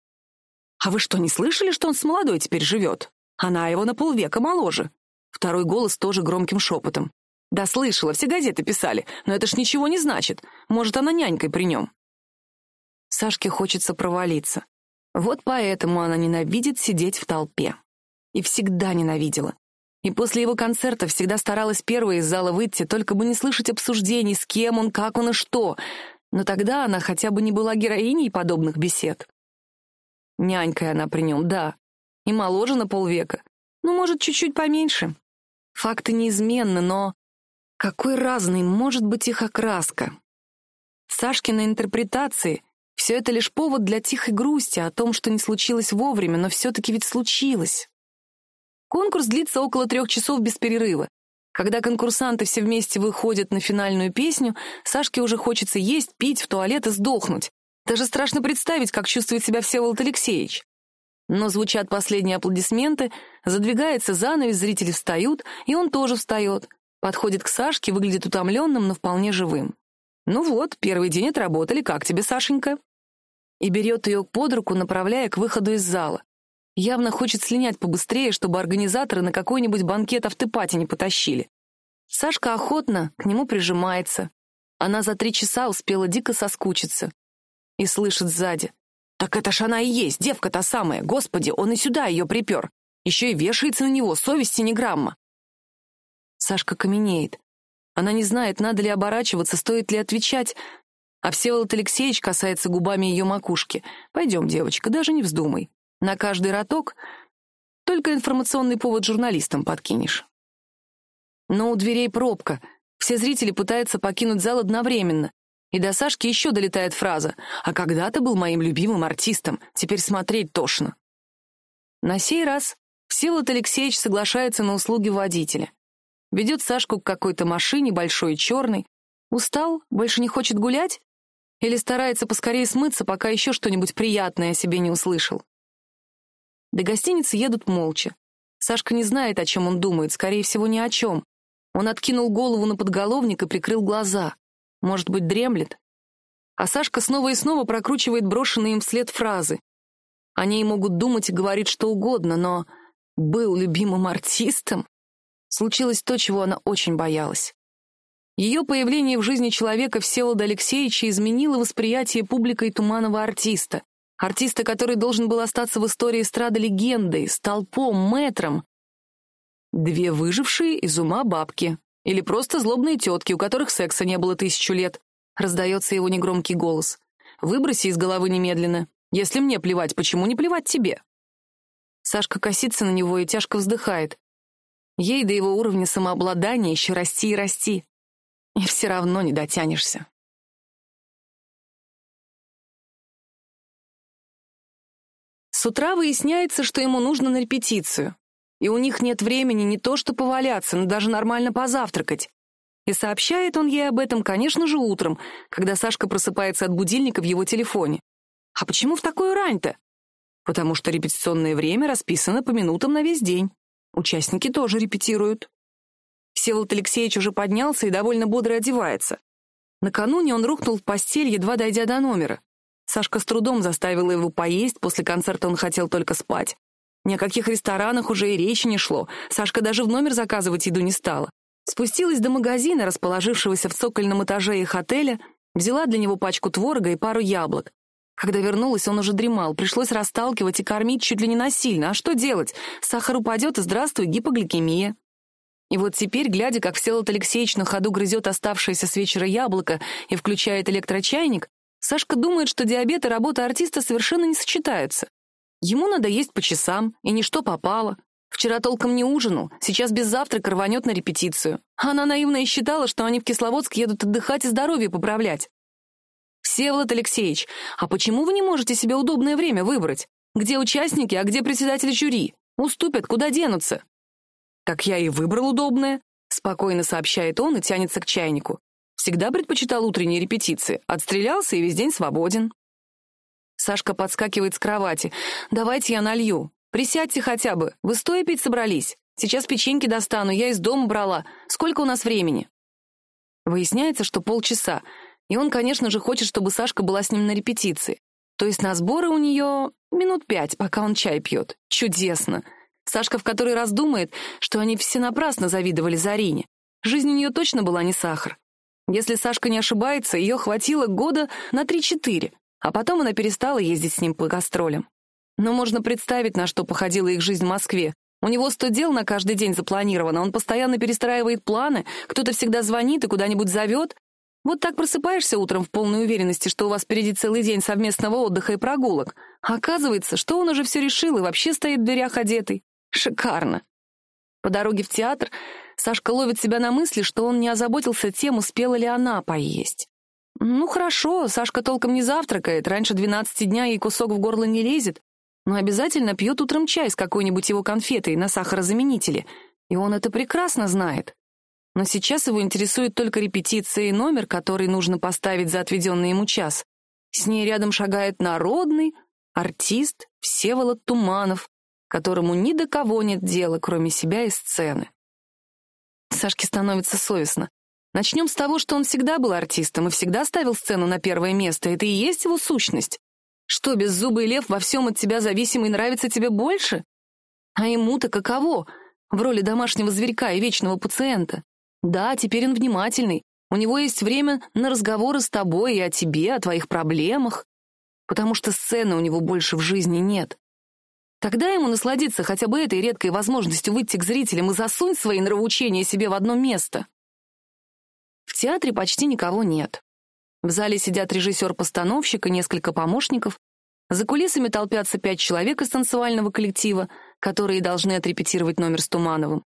«А вы что, не слышали, что он с молодой теперь живет? Она его на полвека моложе». Второй голос тоже громким шепотом. «Да слышала, все газеты писали, но это ж ничего не значит. Может, она нянькой при нем». Сашке хочется провалиться. Вот поэтому она ненавидит сидеть в толпе. И всегда ненавидела. И после его концерта всегда старалась первой из зала выйти, только бы не слышать обсуждений, с кем он, как он и что. Но тогда она хотя бы не была героиней подобных бесед. Нянькой она при нем, да. И моложе на полвека. Ну, может, чуть-чуть поменьше. Факты неизменны, но какой разной может быть их окраска? Сашкина интерпретации — все это лишь повод для тихой грусти о том, что не случилось вовремя, но все-таки ведь случилось. Конкурс длится около трех часов без перерыва. Когда конкурсанты все вместе выходят на финальную песню, Сашке уже хочется есть, пить, в туалет и сдохнуть. Даже страшно представить, как чувствует себя Всеволод Алексеевич. Но звучат последние аплодисменты, задвигается занавес, зрители встают, и он тоже встает. Подходит к Сашке, выглядит утомленным, но вполне живым. «Ну вот, первый день отработали, как тебе, Сашенька?» И берет ее под руку, направляя к выходу из зала. Явно хочет слинять побыстрее, чтобы организаторы на какой-нибудь банкет автопати не потащили. Сашка охотно к нему прижимается. Она за три часа успела дико соскучиться и слышит сзади. «Так это ж она и есть, девка та самая. Господи, он и сюда ее припер. Еще и вешается на него, совести ни грамма». Сашка каменеет. Она не знает, надо ли оборачиваться, стоит ли отвечать, а Всеволод Алексеевич касается губами ее макушки. «Пойдем, девочка, даже не вздумай. На каждый роток только информационный повод журналистам подкинешь». Но у дверей пробка. Все зрители пытаются покинуть зал одновременно. И до Сашки еще долетает фраза «А когда ты был моим любимым артистом, теперь смотреть тошно». На сей раз Всеволод Алексеевич соглашается на услуги водителя. Ведет Сашку к какой-то машине, большой и черной. Устал? Больше не хочет гулять? Или старается поскорее смыться, пока еще что-нибудь приятное о себе не услышал? До гостиницы едут молча. Сашка не знает, о чем он думает, скорее всего, ни о чем. Он откинул голову на подголовник и прикрыл глаза. Может быть, дремлет? А Сашка снова и снова прокручивает брошенные им вслед фразы. Они могут думать и говорить что угодно, но был любимым артистом. Случилось то, чего она очень боялась. Ее появление в жизни человека Всеволода Алексеевича изменило восприятие публикой Туманова артиста. Артиста, который должен был остаться в истории эстрады легендой, столпом, мэтром. Две выжившие из ума бабки. Или просто злобные тетки, у которых секса не было тысячу лет. Раздается его негромкий голос. Выброси из головы немедленно. Если мне плевать, почему не плевать тебе? Сашка косится на него и тяжко вздыхает. Ей до его уровня самообладания еще расти и расти. И все равно не дотянешься. С утра выясняется, что ему нужно на репетицию. И у них нет времени не то что поваляться, но даже нормально позавтракать. И сообщает он ей об этом, конечно же, утром, когда Сашка просыпается от будильника в его телефоне. А почему в такую рань-то? Потому что репетиционное время расписано по минутам на весь день. Участники тоже репетируют. Всеволод Алексеевич уже поднялся и довольно бодро одевается. Накануне он рухнул в постель, едва дойдя до номера. Сашка с трудом заставила его поесть, после концерта он хотел только спать. Ни о каких ресторанах уже и речи не шло, Сашка даже в номер заказывать еду не стала. Спустилась до магазина, расположившегося в цокольном этаже их отеля, взяла для него пачку творога и пару яблок. Когда вернулась, он уже дремал, пришлось расталкивать и кормить чуть ли не насильно. А что делать? Сахар упадет, и здравствуй, гипогликемия. И вот теперь, глядя, как Всеволод Алексеевич на ходу грызет оставшееся с вечера яблоко и включает электрочайник, Сашка думает, что диабет и работа артиста совершенно не сочетаются. Ему надо есть по часам, и ничто попало. Вчера толком не ужинал, сейчас без завтрака рванет на репетицию. Она наивно и считала, что они в Кисловодск едут отдыхать и здоровье поправлять. «Всеволод Алексеевич, а почему вы не можете себе удобное время выбрать? Где участники, а где председатель жюри? Уступят, куда денутся?» «Так я и выбрал удобное», — спокойно сообщает он и тянется к чайнику. «Всегда предпочитал утренние репетиции. Отстрелялся и весь день свободен». Сашка подскакивает с кровати. «Давайте я налью. Присядьте хотя бы. Вы стоя пить собрались? Сейчас печеньки достану, я из дома брала. Сколько у нас времени?» Выясняется, что полчаса. И он, конечно же, хочет, чтобы Сашка была с ним на репетиции. То есть на сборы у нее минут пять, пока он чай пьет. Чудесно. Сашка в который раз думает, что они все напрасно завидовали Зарине. Жизнь у нее точно была не сахар. Если Сашка не ошибается, ее хватило года на три-четыре, а потом она перестала ездить с ним по гастролям. Но можно представить, на что походила их жизнь в Москве. У него сто дел на каждый день запланировано, он постоянно перестраивает планы, кто-то всегда звонит и куда-нибудь зовет. Вот так просыпаешься утром в полной уверенности, что у вас впереди целый день совместного отдыха и прогулок. Оказывается, что он уже все решил и вообще стоит в дверях одетый. Шикарно. По дороге в театр Сашка ловит себя на мысли, что он не озаботился тем, успела ли она поесть. Ну хорошо, Сашка толком не завтракает, раньше 12 дня ей кусок в горло не лезет, но обязательно пьет утром чай с какой-нибудь его конфетой на сахарозаменителе, и он это прекрасно знает. Но сейчас его интересует только репетиция и номер, который нужно поставить за отведенный ему час. С ней рядом шагает народный артист Всеволод Туманов, которому ни до кого нет дела, кроме себя и сцены. Сашке становится совестно. Начнем с того, что он всегда был артистом и всегда ставил сцену на первое место. Это и есть его сущность. Что, беззубый лев во всем от тебя зависимый нравится тебе больше? А ему-то каково в роли домашнего зверька и вечного пациента? Да, теперь он внимательный. У него есть время на разговоры с тобой и о тебе, о твоих проблемах. Потому что сцены у него больше в жизни нет. Тогда ему насладиться хотя бы этой редкой возможностью выйти к зрителям и засунуть свои нравоучения себе в одно место. В театре почти никого нет. В зале сидят режиссер-постановщик и несколько помощников. За кулисами толпятся пять человек из танцевального коллектива, которые должны отрепетировать номер с Тумановым.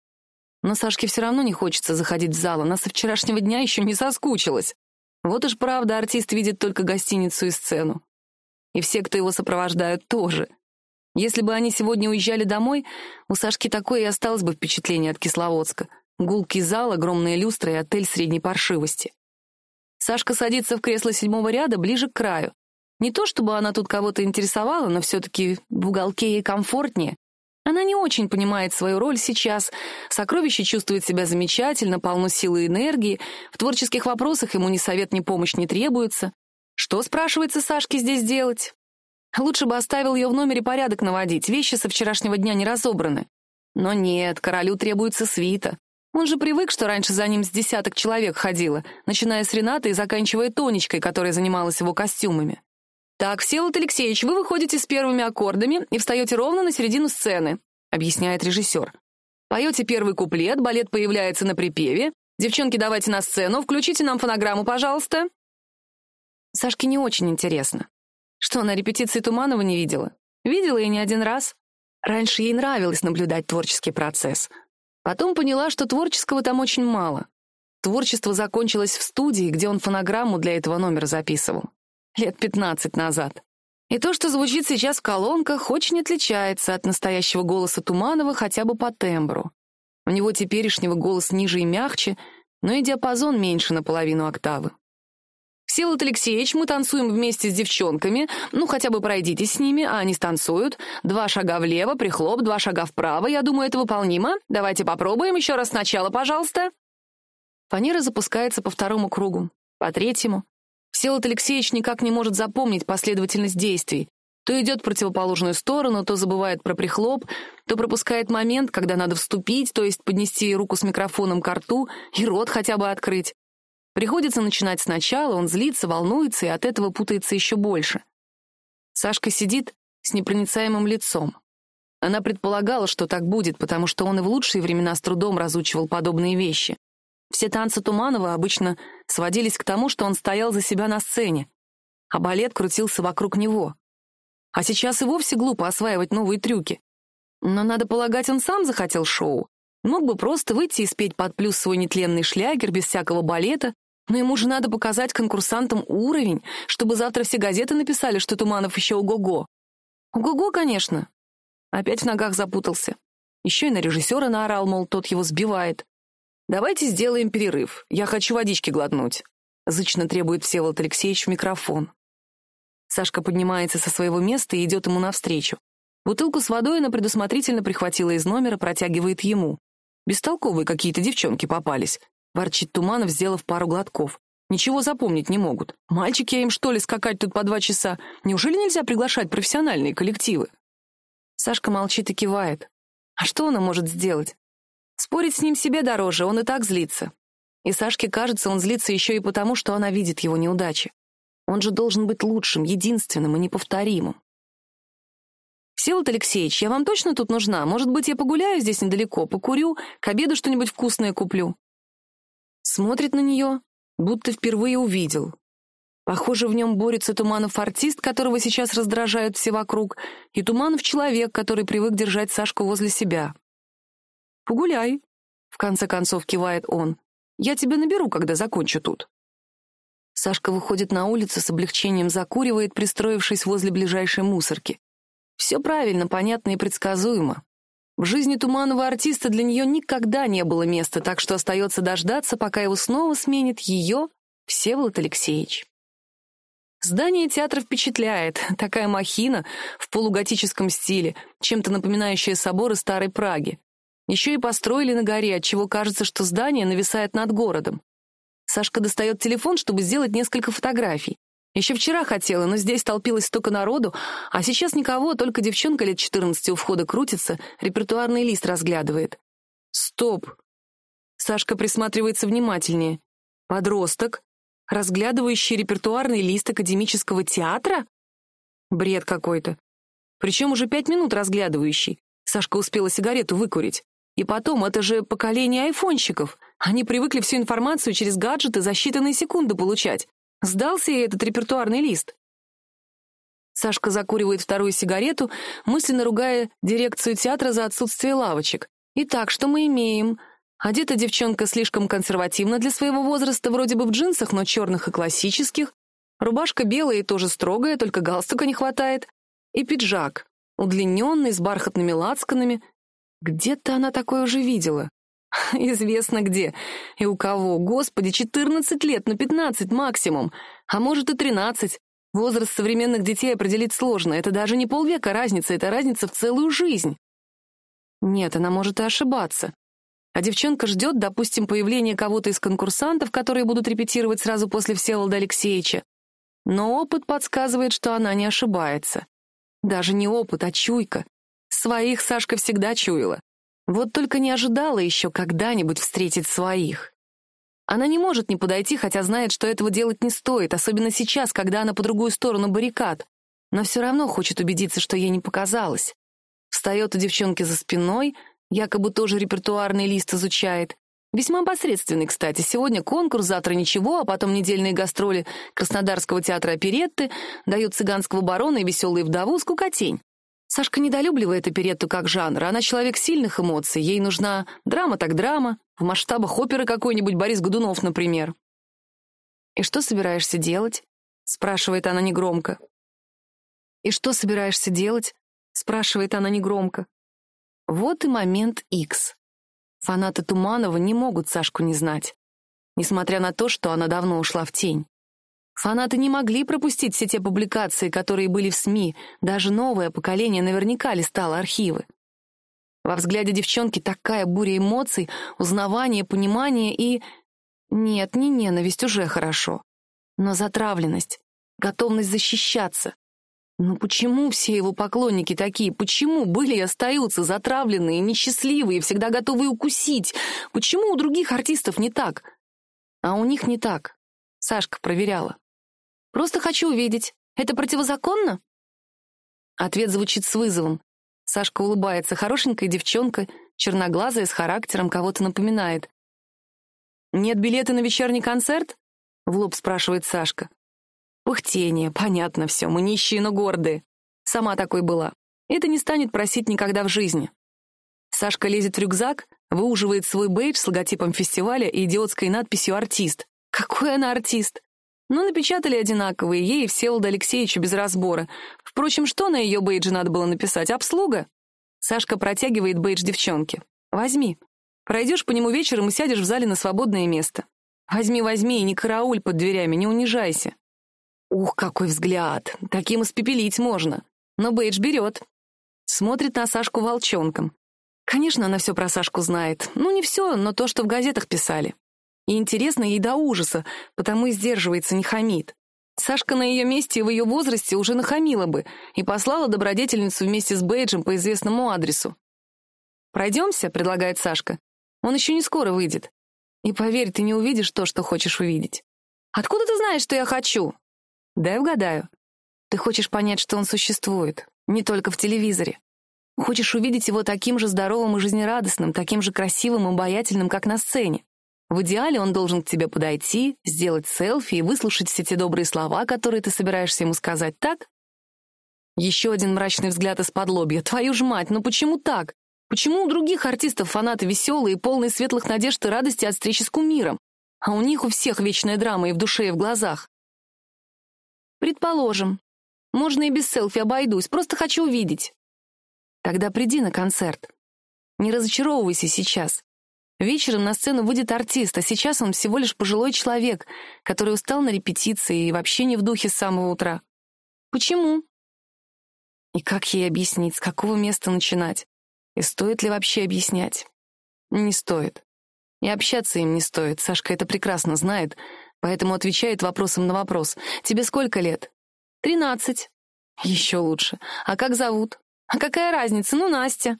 Но Сашке все равно не хочется заходить в зал, она со вчерашнего дня еще не соскучилась. Вот уж правда, артист видит только гостиницу и сцену. И все, кто его сопровождают, тоже — если бы они сегодня уезжали домой, у Сашки такое и осталось бы впечатление от Кисловодска. Гулкий зал, огромная люстра и отель средней паршивости. Сашка садится в кресло седьмого ряда ближе к краю. Не то чтобы она тут кого-то интересовала, но все-таки в уголке ей комфортнее. Она не очень понимает свою роль сейчас. Сокровище чувствует себя замечательно, полно силы и энергии. В творческих вопросах ему ни совет, ни помощь не требуется. Что, спрашивается, Сашке здесь делать? Лучше бы оставил ее в номере порядок наводить, вещи со вчерашнего дня не разобраны. Но нет, королю требуется свита. Он же привык, что раньше за ним с десяток человек ходило, начиная с Рената и заканчивая Тонечкой, которая занималась его костюмами. «Так, Всеволод Алексеевич, вы выходите с первыми аккордами и встаете ровно на середину сцены», — объясняет режиссер. «Поете первый куплет, балет появляется на припеве. Девчонки, давайте на сцену, включите нам фонограмму, пожалуйста». Сашке не очень интересно. Что, на репетиции Туманова не видела? Видела и не один раз. Раньше ей нравилось наблюдать творческий процесс. Потом поняла, что творческого там очень мало. Творчество закончилось в студии, где он фонограмму для этого номера записывал лет пятнадцать назад. И то, что звучит сейчас в колонках, очень отличается от настоящего голоса Туманова хотя бы по тембру. У него теперешнего голос ниже и мягче, но и диапазон меньше на половину октавы. «Всеволод Алексеевич, мы танцуем вместе с девчонками, ну, хотя бы пройдитесь с ними, а они станцуют. Два шага влево, прихлоп, два шага вправо, я думаю, это выполнимо. Давайте попробуем еще раз сначала, пожалуйста». Фанера запускается по второму кругу, по третьему. Всеволод Алексеевич никак не может запомнить последовательность действий. То идет в противоположную сторону, то забывает про прихлоп, то пропускает момент, когда надо вступить, то есть поднести руку с микрофоном к рту и рот хотя бы открыть. Приходится начинать сначала, он злится, волнуется и от этого путается еще больше. Сашка сидит с непроницаемым лицом. Она предполагала, что так будет, потому что он и в лучшие времена с трудом разучивал подобные вещи. Все танцы Туманова обычно сводились к тому, что он стоял за себя на сцене, а балет крутился вокруг него. А сейчас и вовсе глупо осваивать новые трюки. Но, надо полагать, он сам захотел шоу. Мог бы просто выйти и спеть под плюс свой нетленный шлягер без всякого балета, но ему же надо показать конкурсантам уровень, чтобы завтра все газеты написали, что Туманов еще ого-го. Ого-го, конечно. Опять в ногах запутался. Еще и на режиссера наорал, мол, тот его сбивает. «Давайте сделаем перерыв. Я хочу водички глотнуть», — зычно требует Всеволод Алексеевич в микрофон. Сашка поднимается со своего места и идет ему навстречу. Бутылку с водой она предусмотрительно прихватила из номера, протягивает ему. «Бестолковые какие-то девчонки попались», — ворчит Туманов, сделав пару глотков. «Ничего запомнить не могут. Мальчики им, что ли, скакать тут по два часа? Неужели нельзя приглашать профессиональные коллективы?» Сашка молчит и кивает. А что она может сделать? Спорить с ним себе дороже, он и так злится. И Сашке кажется, он злится еще и потому, что она видит его неудачи. Он же должен быть лучшим, единственным и неповторимым. «Всеволод Алексеевич, я вам точно тут нужна? Может быть, я погуляю здесь недалеко, покурю, к обеду что-нибудь вкусное куплю?» Смотрит на нее, будто впервые увидел. Похоже, в нем борется Туманов-артист, которого сейчас раздражают все вокруг, и Туманов-человек, который привык держать Сашку возле себя. «Погуляй», — в конце концов кивает он. «Я тебя наберу, когда закончу тут». Сашка выходит на улицу, с облегчением закуривает, пристроившись возле ближайшей мусорки. Все правильно, понятно и предсказуемо. В жизни туманного артиста для нее никогда не было места, так что остается дождаться, пока его снова сменит ее Всеволод Алексеевич. Здание театра впечатляет. Такая махина в полуготическом стиле, чем-то напоминающая соборы Старой Праги. Еще и построили на горе, отчего кажется, что здание нависает над городом. Сашка достает телефон, чтобы сделать несколько фотографий. Еще вчера хотела, но здесь толпилось столько народу, а сейчас никого, только девчонка лет 14 у входа крутится, репертуарный лист разглядывает. Стоп. Сашка присматривается внимательнее. Подросток, разглядывающий репертуарный лист академического театра? Бред какой-то. Причем уже пять минут разглядывающий. Сашка успела сигарету выкурить. И потом, это же поколение айфонщиков. Они привыкли всю информацию через гаджеты за считанные секунды получать. Сдался ей этот репертуарный лист. Сашка закуривает вторую сигарету, мысленно ругая дирекцию театра за отсутствие лавочек. Итак, что мы имеем? Одета девчонка слишком консервативно для своего возраста, вроде бы в джинсах, но черных и классических. Рубашка белая и тоже строгая, только галстука не хватает. И пиджак, удлиненный, с бархатными лацканами, где-то она такое уже видела. Известно где. И у кого. Господи, 14 лет, ну 15 максимум. А может и 13. Возраст современных детей определить сложно. Это даже не полвека разница, это разница в целую жизнь. Нет, она может и ошибаться. А девчонка ждет, допустим, появления кого-то из конкурсантов, которые будут репетировать сразу после Всеволода Алексеевича. Но опыт подсказывает, что она не ошибается. Даже не опыт, а чуйка. Своих Сашка всегда чуяла. Вот только не ожидала еще когда-нибудь встретить своих. Она не может не подойти, хотя знает, что этого делать не стоит, особенно сейчас, когда она по другую сторону баррикад, но все равно хочет убедиться, что ей не показалось. Встает у девчонки за спиной, якобы тоже репертуарный лист изучает. Весьма посредственный, кстати. Сегодня конкурс, завтра ничего, а потом недельные гастроли Краснодарского театра оперетты, дают цыганского барона и веселую вдову, скукотень. Сашка недолюбливает оперетту как жанр. Она человек сильных эмоций. Ей нужна драма так драма, в масштабах оперы какой-нибудь Борис Годунов, например. «И что собираешься делать?» — спрашивает она негромко. «И что собираешься делать?» — спрашивает она негромко. Вот и момент Икс. Фанаты Туманова не могут Сашку не знать, несмотря на то, что она давно ушла в тень. Фанаты не могли пропустить все те публикации, которые были в СМИ, даже новое поколение наверняка листало архивы. Во взгляде девчонки такая буря эмоций, узнавание, понимание и... Нет, не ненависть, уже хорошо. Но затравленность, готовность защищаться, но почему все его поклонники такие? Почему были и остаются затравленные, несчастливые, всегда готовые укусить? Почему у других артистов не так? А у них не так. Сашка проверяла. Просто хочу увидеть. Это противозаконно? Ответ звучит с вызовом. Сашка улыбается. Хорошенькая девчонка, черноглазая, с характером, кого-то напоминает. «Нет билета на вечерний концерт?» — в лоб спрашивает Сашка. Пыхтение, понятно все, мы нищие, но гордые. Сама такой была. Это не станет просить никогда в жизни. Сашка лезет в рюкзак, выуживает свой бейдж с логотипом фестиваля и идиотской надписью «Артист». Какой она артист? Ну, напечатали одинаковые, ей и Всеволоду Алексеевичу без разбора. Впрочем, что на ее бейдже надо было написать? Обслуга? Сашка протягивает бейдж девчонке. Возьми. Пройдешь по нему вечером и сядешь в зале на свободное место. Возьми, возьми, и не карауль под дверями, не унижайся. Ух, какой взгляд! Таким испепелить можно. Но Бейдж берет. Смотрит на Сашку волчонком. Конечно, она все про Сашку знает. Ну, не все, но то, что в газетах писали. И интересно ей до ужаса, потому и сдерживается, не хамит. Сашка на ее месте и в ее возрасте уже нахамила бы и послала добродетельницу вместе с Бейджем по известному адресу. «Пройдемся», — предлагает Сашка. «Он еще не скоро выйдет. И поверь, ты не увидишь то, что хочешь увидеть». «Откуда ты знаешь, что я хочу?» Дай угадаю. Ты хочешь понять, что он существует, не только в телевизоре. Хочешь увидеть его таким же здоровым и жизнерадостным, таким же красивым и обаятельным, как на сцене. В идеале он должен к тебе подойти, сделать селфи и выслушать все те добрые слова, которые ты собираешься ему сказать, так? Еще один мрачный взгляд из-под лобья. Твою ж мать, ну почему так? Почему у других артистов фанаты веселые, полные светлых надежд и радости от встречи с кумиром? А у них у всех вечная драма и в душе, и в глазах. Предположим. Можно и без селфи обойдусь, просто хочу увидеть. Тогда приди на концерт. Не разочаровывайся сейчас. Вечером на сцену выйдет артист, а сейчас он всего лишь пожилой человек, который устал на репетиции и вообще не в духе с самого утра. Почему? И как ей объяснить, с какого места начинать? И стоит ли вообще объяснять? Не стоит. И общаться им не стоит, Сашка это прекрасно знает, поэтому отвечает вопросом на вопрос. «Тебе сколько лет?» «Тринадцать». «Еще лучше. А как зовут?» «А какая разница? Ну, Настя».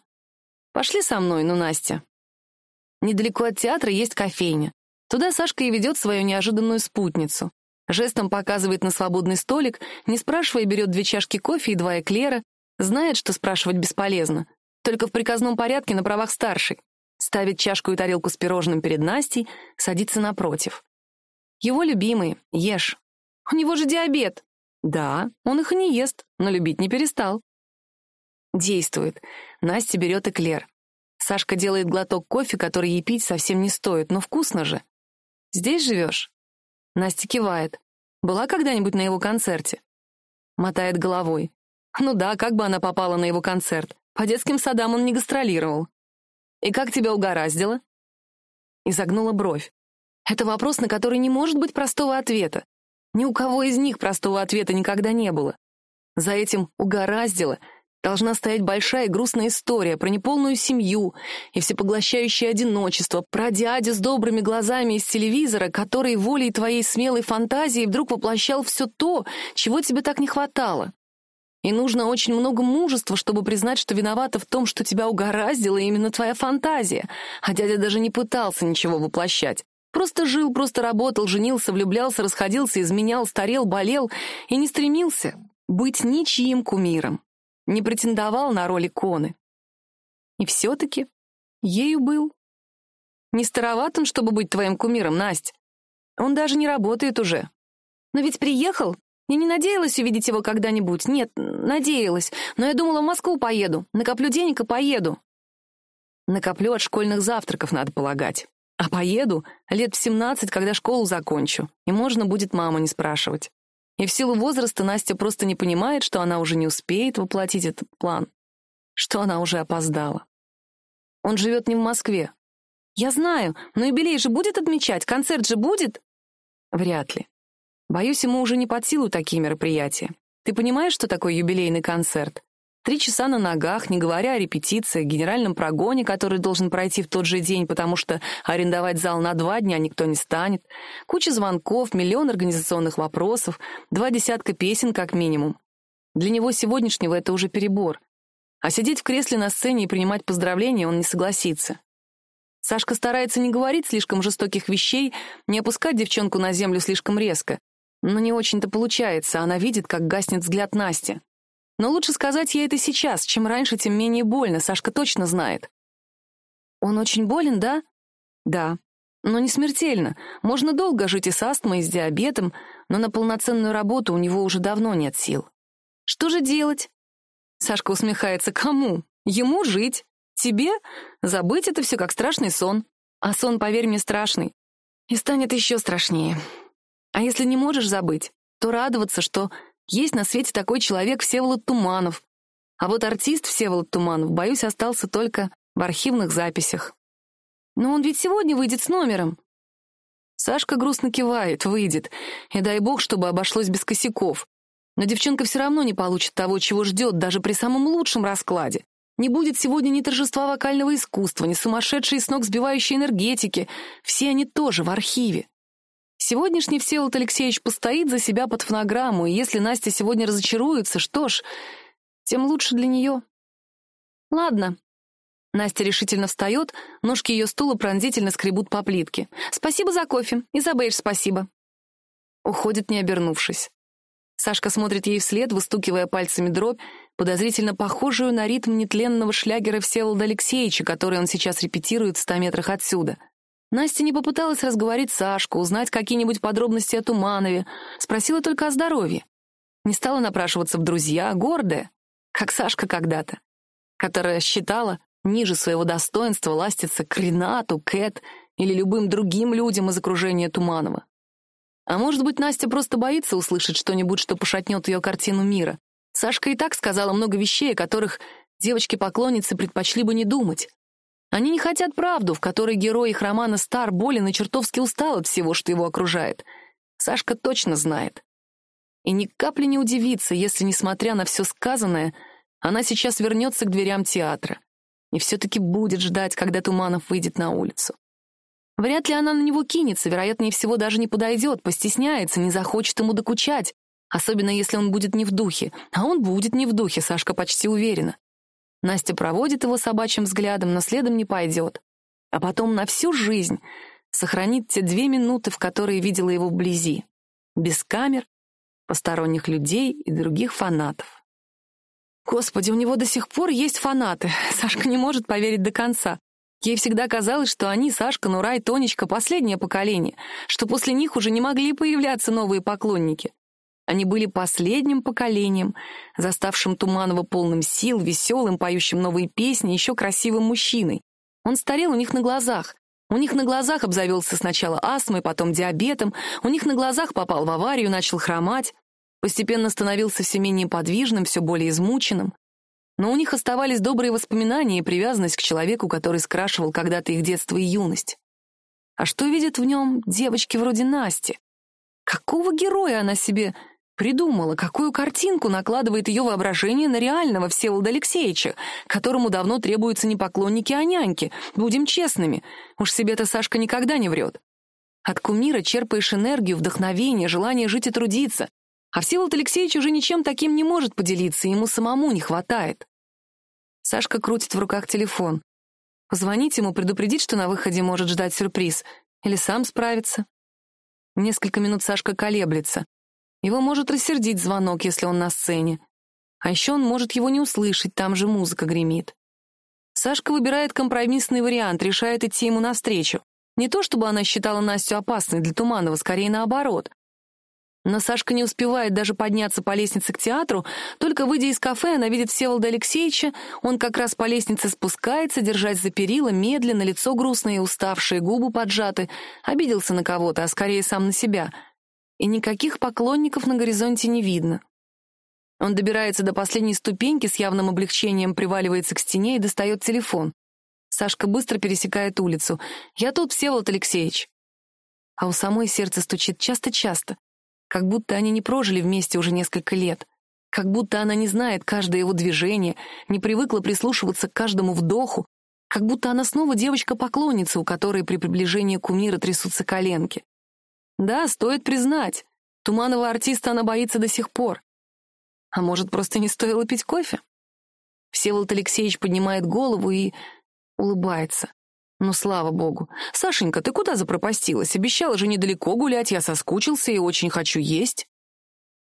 «Пошли со мной, ну, Настя». Недалеко от театра есть кофейня. Туда Сашка и ведет свою неожиданную спутницу. Жестом показывает на свободный столик, не спрашивая, берет две чашки кофе и два эклера, знает, что спрашивать бесполезно. Только в приказном порядке на правах старшей. Ставит чашку и тарелку с пирожным перед Настей, садится напротив. Его любимые, ешь. У него же диабет. Да, он их и не ест, но любить не перестал. Действует. Настя берет эклер. Сашка делает глоток кофе, который ей пить совсем не стоит, но вкусно же. Здесь живешь? Настя кивает. Была когда-нибудь на его концерте? Мотает головой. Ну да, как бы она попала на его концерт? По детским садам он не гастролировал. И как тебя угораздило? Изогнула бровь. Это вопрос, на который не может быть простого ответа. Ни у кого из них простого ответа никогда не было. За этим «угораздило» должна стоять большая и грустная история про неполную семью и всепоглощающее одиночество, про дядю с добрыми глазами из телевизора, который волей твоей смелой фантазии вдруг воплощал все то, чего тебе так не хватало. И нужно очень много мужества, чтобы признать, что виновата в том, что тебя угораздила именно твоя фантазия. А дядя даже не пытался ничего воплощать. Просто жил, просто работал, женился, влюблялся, расходился, изменял, старел, болел и не стремился быть ничьим кумиром. Не претендовал на роль иконы. И все-таки ею был. Не староват он, чтобы быть твоим кумиром, Настя. Он даже не работает уже. Но ведь приехал. Я не надеялась увидеть его когда-нибудь. Нет, надеялась. Но я думала, в Москву поеду. Накоплю денег и поеду. Накоплю от школьных завтраков, надо полагать. А поеду лет в семнадцать, когда школу закончу. И можно будет маму не спрашивать. И в силу возраста Настя просто не понимает, что она уже не успеет воплотить этот план. Что она уже опоздала. Он живет не в Москве, «Я знаю, но юбилей же будет отмечать, концерт же будет?» «Вряд ли. Боюсь, ему уже не под силу такие мероприятия. Ты понимаешь, что такое юбилейный концерт? Три часа на ногах, не говоря о репетициях, генеральном прогоне, который должен пройти в тот же день, потому что арендовать зал на два дня никто не станет, куча звонков, миллион организационных вопросов, два десятка песен как минимум. Для него сегодняшнего это уже перебор. А сидеть в кресле на сцене и принимать поздравления он не согласится. Сашка старается не говорить слишком жестоких вещей, не опускать девчонку на землю слишком резко. Но не очень-то получается, она видит, как гаснет взгляд Насти. Но лучше сказать ей это сейчас, чем раньше, тем менее больно, Сашка точно знает. «Он очень болен, да?» «Да. Но не смертельно. Можно долго жить и с астмой, и с диабетом, но на полноценную работу у него уже давно нет сил. Что же делать?» Сашка усмехается. «Кому? Ему жить. Тебе забыть это все как страшный сон. А сон, поверь мне, страшный. И станет еще страшнее. А если не можешь забыть, то радоваться, что есть на свете такой человек Всеволод Туманов. А вот артист Всеволод Туманов, боюсь, остался только в архивных записях. Но он ведь сегодня выйдет с номером. Сашка грустно кивает, выйдет. И дай бог, чтобы обошлось без косяков. Но девчонка все равно не получит того, чего ждет, даже при самом лучшем раскладе. Не будет сегодня ни торжества вокального искусства, ни сумасшедшей с ног сбивающей энергетики. Все они тоже в архиве. Сегодняшний Всеволод Алексеевич постоит за себя под фонограмму, и если Настя сегодня разочаруется, что ж, тем лучше для нее. Ладно. Настя решительно встает, ножки ее стула пронзительно скребут по плитке. «Спасибо за кофе. Изабель, спасибо». Уходит, не обернувшись. Сашка смотрит ей вслед, выстукивая пальцами дробь, подозрительно похожую на ритм нетленного шлягера Всеволода Алексеевича, который он сейчас репетирует в ста метрах отсюда. Настя не попыталась разговорить Сашку, узнать какие-нибудь подробности о Туманове, спросила только о здоровье. Не стала напрашиваться в друзья, гордая, как Сашка когда-то, которая считала ниже своего достоинства ластиться к Ренату, Кэт или любым другим людям из окружения Туманова. А может быть, Настя просто боится услышать что-нибудь, что пошатнет ее картину мира. Сашка и так сказала много вещей, о которых девочки-поклонницы предпочли бы не думать. Они не хотят правду, в которой герой их романа стар, болен и чертовски устал от всего, что его окружает. Сашка точно знает. И ни капли не удивится, если, несмотря на все сказанное, она сейчас вернется к дверям театра и все-таки будет ждать, когда Туманов выйдет на улицу. Вряд ли она на него кинется, вероятнее всего даже не подойдет, постесняется, не захочет ему докучать, особенно если он будет не в духе. А он будет не в духе, Сашка почти уверена. Настя проводит его собачьим взглядом, но следом не пойдет. А потом на всю жизнь сохранит те две минуты, в которые видела его вблизи. Без камер, посторонних людей и других фанатов. Господи, у него до сих пор есть фанаты. Сашка не может поверить до конца. Ей всегда казалось, что они, Сашка, Нура и Тонечка, последнее поколение, что после них уже не могли появляться новые поклонники. Они были последним поколением, заставшим Туманова полным сил, веселым, поющим новые песни, еще красивым мужчиной. Он старел у них на глазах. У них на глазах обзавелся сначала астмой, потом диабетом, у них на глазах попал в аварию, начал хромать, постепенно становился все менее подвижным, все более измученным. Но у них оставались добрые воспоминания и привязанность к человеку, который скрашивал когда-то их детство и юность. А что видят в нем девочки вроде Насти? Какого героя она себе придумала, какую картинку накладывает ее воображение на реального Всеволода Алексеевича, которому давно требуются не поклонники, а няньки. Будем честными, уж себе-то Сашка никогда не врет. От кумира черпаешь энергию, вдохновение, желание жить и трудиться. А Всеволод Алексеевич уже ничем таким не может поделиться, ему самому не хватает. Сашка крутит в руках телефон. Позвонить ему, предупредить, что на выходе может ждать сюрприз, или сам справиться. Несколько минут Сашка колеблется. Его может рассердить звонок, если он на сцене. А еще он может его не услышать, там же музыка гремит. Сашка выбирает компромиссный вариант, решает идти ему навстречу. Не то чтобы она считала Настю опасной для Туманова, скорее наоборот. Но Сашка не успевает даже подняться по лестнице к театру, только выйдя из кафе, она видит Всеволода Алексеевича, он как раз по лестнице спускается, держась за перила, медленно, лицо грустное и уставшее, губы поджаты, обиделся на кого-то, а скорее сам на себя. И никаких поклонников на горизонте не видно. Он добирается до последней ступеньки, с явным облегчением приваливается к стене и достает телефон. Сашка быстро пересекает улицу. «Я тут, Всеволод Алексеевич». А у самой сердце стучит часто-часто как будто они не прожили вместе уже несколько лет, как будто она не знает каждое его движение, не привыкла прислушиваться к каждому вдоху, как будто она снова девочка-поклонница, у которой при приближении кумира трясутся коленки. Да, стоит признать, туманного артиста она боится до сих пор. А может, просто не стоило пить кофе? Всеволод Алексеевич поднимает голову и улыбается. Ну, слава богу. Сашенька, ты куда запропастилась? Обещала же недалеко гулять, я соскучился и очень хочу есть.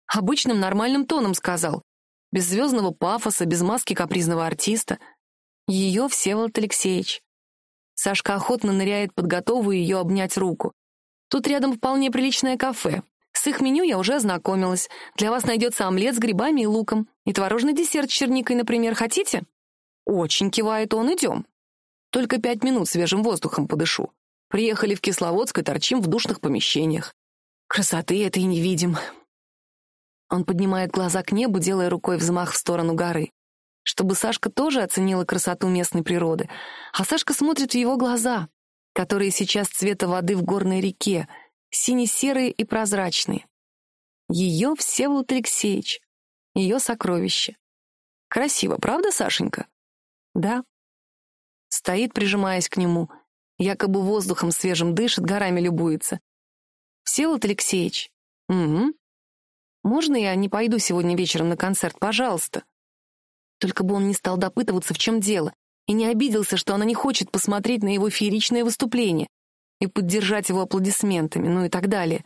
Обычным нормальным тоном сказал. Без звездного пафоса, без маски капризного артиста. Ее Всеволод Алексеевич. Сашка охотно ныряет под готовую ее обнять руку. Тут рядом вполне приличное кафе. С их меню я уже ознакомилась. Для вас найдется омлет с грибами и луком. И творожный десерт с черникой, например, хотите? Очень кивает он, идем. Только пять минут свежим воздухом подышу. Приехали в Кисловодск и торчим в душных помещениях. Красоты этой не видим. Он поднимает глаза к небу, делая рукой взмах в сторону горы. Чтобы Сашка тоже оценила красоту местной природы. А Сашка смотрит в его глаза, которые сейчас цвета воды в горной реке, сине-серые и прозрачные. Ее Всеволод Алексеевич. Ее сокровище. Красиво, правда, Сашенька? Да. Стоит, прижимаясь к нему, якобы воздухом свежим дышит, горами любуется. «Всеволод Алексеевич?» «Угу. Можно я не пойду сегодня вечером на концерт, пожалуйста?» Только бы он не стал допытываться, в чем дело, и не обиделся, что она не хочет посмотреть на его фееричное выступление и поддержать его аплодисментами, ну и так далее.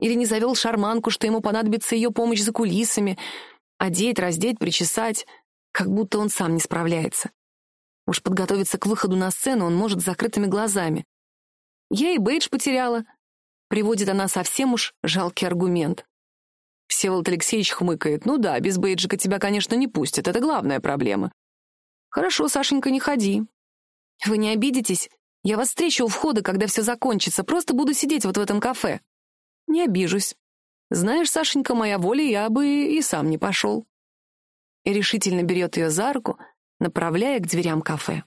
Или не завел шарманку, что ему понадобится ее помощь за кулисами, одеть, раздеть, причесать, как будто он сам не справляется. Уж подготовиться к выходу на сцену он может с закрытыми глазами. «Я и бейдж потеряла», — приводит она совсем уж жалкий аргумент. Всеволод Алексеевич хмыкает. «Ну да, без бейджика тебя, конечно, не пустят, это главная проблема». «Хорошо, Сашенька, не ходи». «Вы не обидитесь? Я вас встречу у входа, когда все закончится, просто буду сидеть вот в этом кафе». «Не обижусь. Знаешь, Сашенька, моя воля, я бы и сам не пошел». И решительно берет ее за руку, направляя к дверям кафе.